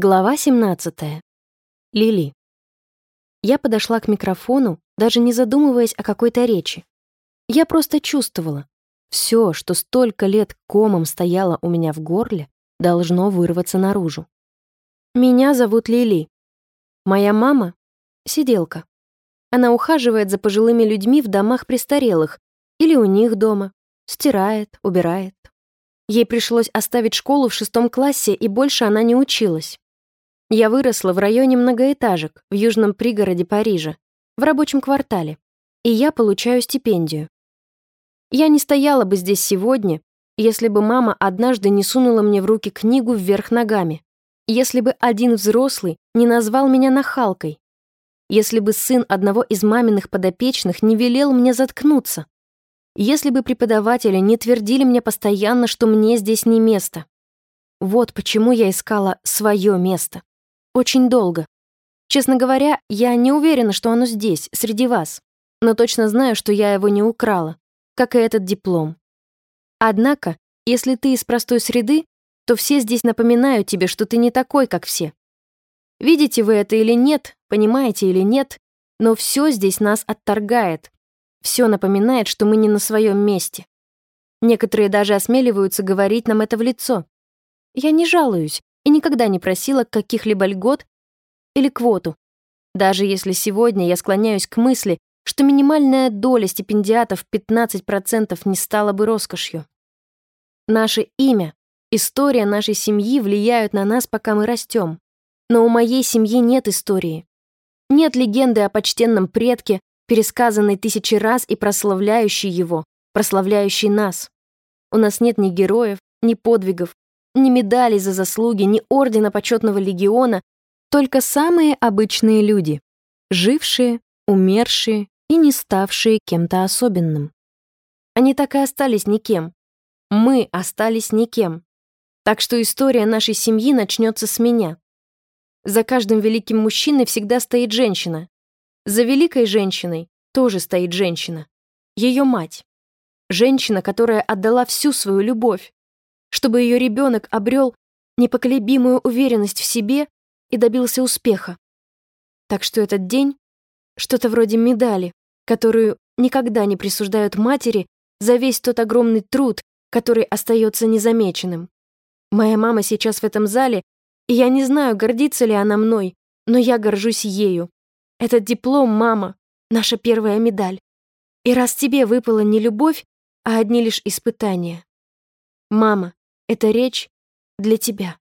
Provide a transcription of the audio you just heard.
Глава 17. Лили. Я подошла к микрофону, даже не задумываясь о какой-то речи. Я просто чувствовала. Все, что столько лет комом стояло у меня в горле, должно вырваться наружу. Меня зовут Лили. Моя мама — сиделка. Она ухаживает за пожилыми людьми в домах престарелых или у них дома, стирает, убирает. Ей пришлось оставить школу в шестом классе, и больше она не училась. Я выросла в районе многоэтажек в южном пригороде Парижа, в рабочем квартале, и я получаю стипендию. Я не стояла бы здесь сегодня, если бы мама однажды не сунула мне в руки книгу вверх ногами, если бы один взрослый не назвал меня нахалкой, если бы сын одного из маминых подопечных не велел мне заткнуться, если бы преподаватели не твердили мне постоянно, что мне здесь не место. Вот почему я искала свое место. Очень долго. Честно говоря, я не уверена, что оно здесь, среди вас. Но точно знаю, что я его не украла, как и этот диплом. Однако, если ты из простой среды, то все здесь напоминают тебе, что ты не такой, как все. Видите вы это или нет, понимаете или нет, но все здесь нас отторгает, все напоминает, что мы не на своем месте. Некоторые даже осмеливаются говорить нам это в лицо. Я не жалуюсь и никогда не просила каких-либо льгот или квоту. Даже если сегодня я склоняюсь к мысли, что минимальная доля стипендиатов 15% не стала бы роскошью. Наше имя, история нашей семьи влияют на нас, пока мы растем. Но у моей семьи нет истории. Нет легенды о почтенном предке, пересказанный тысячи раз и прославляющий его, прославляющий нас. У нас нет ни героев, ни подвигов, ни медалей за заслуги, ни ордена почетного легиона, только самые обычные люди, жившие, умершие и не ставшие кем-то особенным. Они так и остались никем. Мы остались никем. Так что история нашей семьи начнется с меня. За каждым великим мужчиной всегда стоит женщина, за великой женщиной тоже стоит женщина. Ее мать. Женщина, которая отдала всю свою любовь, чтобы ее ребенок обрел непоколебимую уверенность в себе и добился успеха. Так что этот день — что-то вроде медали, которую никогда не присуждают матери за весь тот огромный труд, который остается незамеченным. Моя мама сейчас в этом зале, и я не знаю, гордится ли она мной, но я горжусь ею. Этот диплом, мама, наша первая медаль. И раз тебе выпала не любовь, а одни лишь испытания. Мама, эта речь для тебя.